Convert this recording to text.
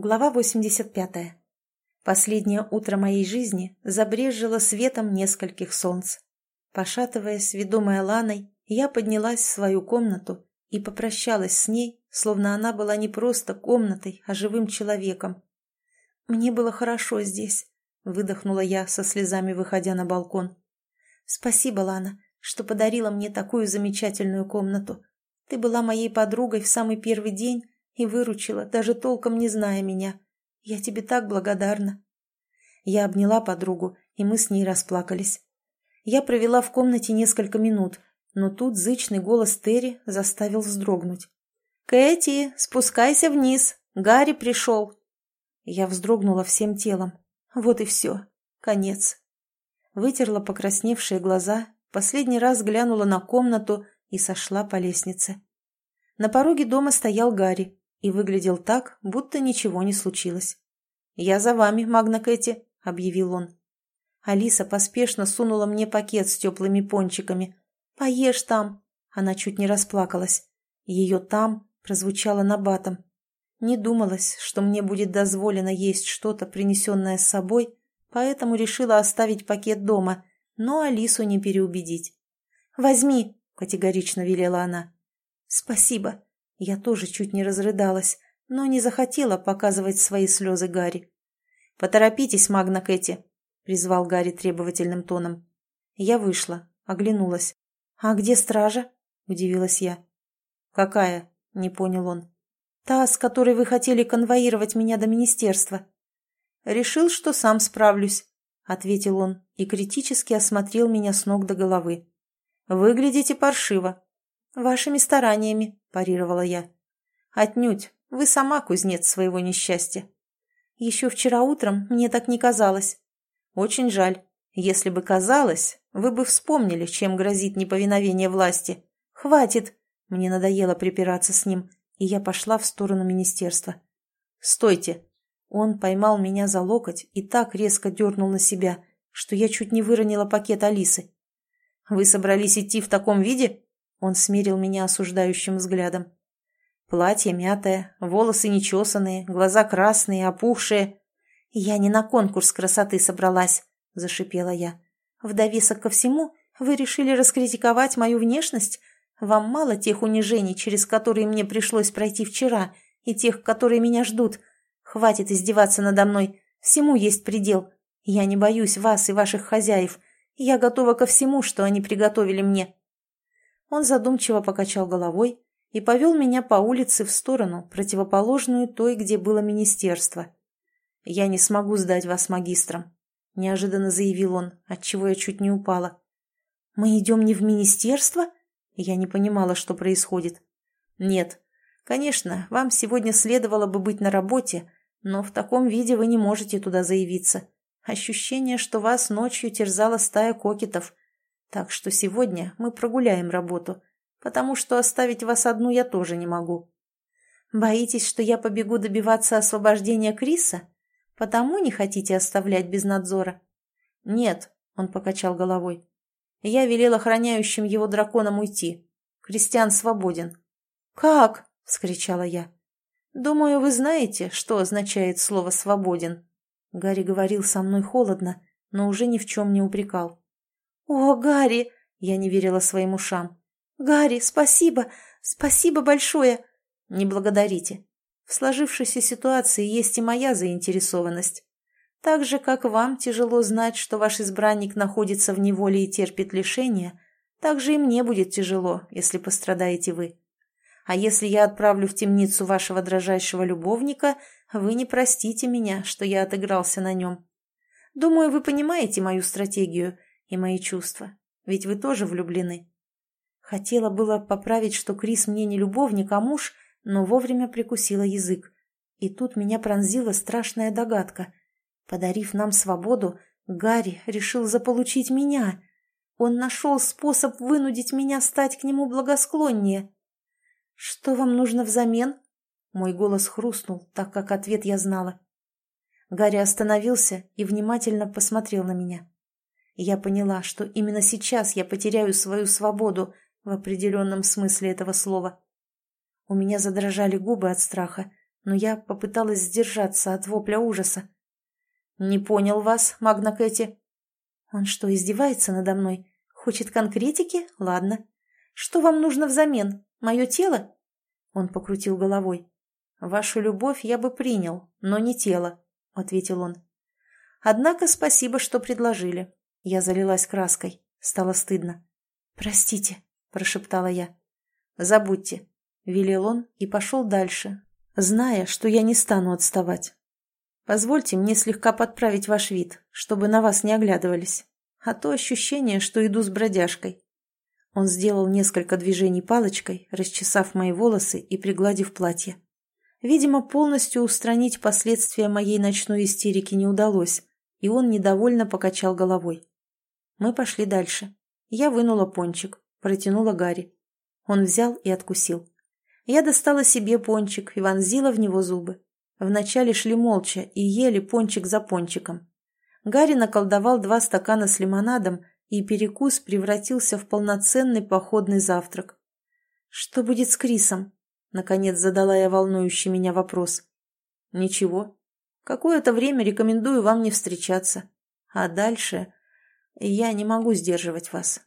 Глава 85. Последнее утро моей жизни забрежило светом нескольких солнц. Пошатываясь, ведомая Ланой, я поднялась в свою комнату и попрощалась с ней, словно она была не просто комнатой, а живым человеком. «Мне было хорошо здесь», — выдохнула я, со слезами выходя на балкон. «Спасибо, Лана, что подарила мне такую замечательную комнату. Ты была моей подругой в самый первый день, и выручила, даже толком не зная меня. Я тебе так благодарна. Я обняла подругу, и мы с ней расплакались. Я провела в комнате несколько минут, но тут зычный голос Терри заставил вздрогнуть. «Кэти, спускайся вниз! Гарри пришел!» Я вздрогнула всем телом. Вот и все. Конец. Вытерла покрасневшие глаза, последний раз глянула на комнату и сошла по лестнице. На пороге дома стоял Гарри и выглядел так, будто ничего не случилось. «Я за вами, Магна Кэти», — объявил он. Алиса поспешно сунула мне пакет с теплыми пончиками. «Поешь там!» Она чуть не расплакалась. Ее «там» прозвучало набатом. Не думалось, что мне будет дозволено есть что-то, принесенное с собой, поэтому решила оставить пакет дома, но Алису не переубедить. «Возьми!» — категорично велела она. «Спасибо!» Я тоже чуть не разрыдалась, но не захотела показывать свои слезы Гарри. «Поторопитесь, Магна Кэти», — призвал Гарри требовательным тоном. Я вышла, оглянулась. «А где стража?» — удивилась я. «Какая?» — не понял он. «Та, с которой вы хотели конвоировать меня до министерства». «Решил, что сам справлюсь», — ответил он и критически осмотрел меня с ног до головы. «Выглядите паршиво». «Вашими стараниями», – парировала я. «Отнюдь. Вы сама кузнец своего несчастья». «Еще вчера утром мне так не казалось». «Очень жаль. Если бы казалось, вы бы вспомнили, чем грозит неповиновение власти. Хватит!» Мне надоело припираться с ним, и я пошла в сторону министерства. «Стойте!» Он поймал меня за локоть и так резко дернул на себя, что я чуть не выронила пакет Алисы. «Вы собрались идти в таком виде?» Он смирил меня осуждающим взглядом. Платье мятое, волосы нечесанные, глаза красные, опухшие. «Я не на конкурс красоты собралась», — зашипела я. «В довесок ко всему вы решили раскритиковать мою внешность? Вам мало тех унижений, через которые мне пришлось пройти вчера, и тех, которые меня ждут. Хватит издеваться надо мной. Всему есть предел. Я не боюсь вас и ваших хозяев. Я готова ко всему, что они приготовили мне». Он задумчиво покачал головой и повел меня по улице в сторону, противоположную той, где было министерство. «Я не смогу сдать вас магистром», — неожиданно заявил он, отчего я чуть не упала. «Мы идем не в министерство?» Я не понимала, что происходит. «Нет. Конечно, вам сегодня следовало бы быть на работе, но в таком виде вы не можете туда заявиться. Ощущение, что вас ночью терзала стая кокетов, так что сегодня мы прогуляем работу, потому что оставить вас одну я тоже не могу. Боитесь, что я побегу добиваться освобождения Криса? Потому не хотите оставлять без надзора? Нет, он покачал головой. Я велел охраняющим его драконам уйти. Кристиан свободен. Как? — вскричала я. «Думаю, вы знаете, что означает слово «свободен». Гарри говорил со мной холодно, но уже ни в чем не упрекал. «О, Гарри!» — я не верила своим ушам. «Гарри, спасибо! Спасибо большое!» «Не благодарите. В сложившейся ситуации есть и моя заинтересованность. Так же, как вам тяжело знать, что ваш избранник находится в неволе и терпит лишения, так же и мне будет тяжело, если пострадаете вы. А если я отправлю в темницу вашего дрожайшего любовника, вы не простите меня, что я отыгрался на нем. Думаю, вы понимаете мою стратегию» и мои чувства. Ведь вы тоже влюблены. Хотела было поправить, что Крис мне не любовник, а муж, но вовремя прикусила язык. И тут меня пронзила страшная догадка. Подарив нам свободу, Гарри решил заполучить меня. Он нашел способ вынудить меня стать к нему благосклоннее. «Что вам нужно взамен?» Мой голос хрустнул, так как ответ я знала. Гарри остановился и внимательно посмотрел на меня я поняла, что именно сейчас я потеряю свою свободу в определенном смысле этого слова. У меня задрожали губы от страха, но я попыталась сдержаться от вопля ужаса. «Не понял вас, Магна Кэти». «Он что, издевается надо мной? Хочет конкретики? Ладно. Что вам нужно взамен? Мое тело?» Он покрутил головой. «Вашу любовь я бы принял, но не тело», — ответил он. «Однако спасибо, что предложили». Я залилась краской. Стало стыдно. «Простите», — прошептала я. «Забудьте», — велел он и пошел дальше, зная, что я не стану отставать. «Позвольте мне слегка подправить ваш вид, чтобы на вас не оглядывались, а то ощущение, что иду с бродяжкой». Он сделал несколько движений палочкой, расчесав мои волосы и пригладив платье. Видимо, полностью устранить последствия моей ночной истерики не удалось, и он недовольно покачал головой. Мы пошли дальше. Я вынула пончик, протянула Гарри. Он взял и откусил. Я достала себе пончик и вонзила в него зубы. Вначале шли молча и ели пончик за пончиком. Гарри наколдовал два стакана с лимонадом, и перекус превратился в полноценный походный завтрак. «Что будет с Крисом?» — наконец задала я волнующий меня вопрос. «Ничего. Какое-то время рекомендую вам не встречаться. А дальше я не могу сдерживать вас.